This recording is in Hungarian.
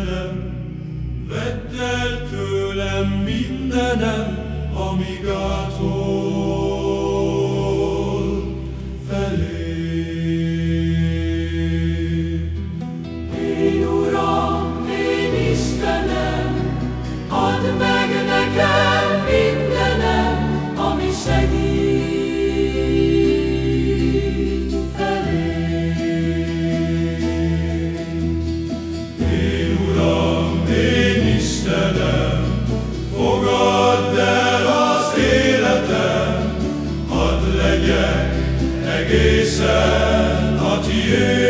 Istenem, vedd el tőlem mindenem, amíg átol felé. Én Uram, én Istenem, add meg nekem, legyek egészen a tiéd.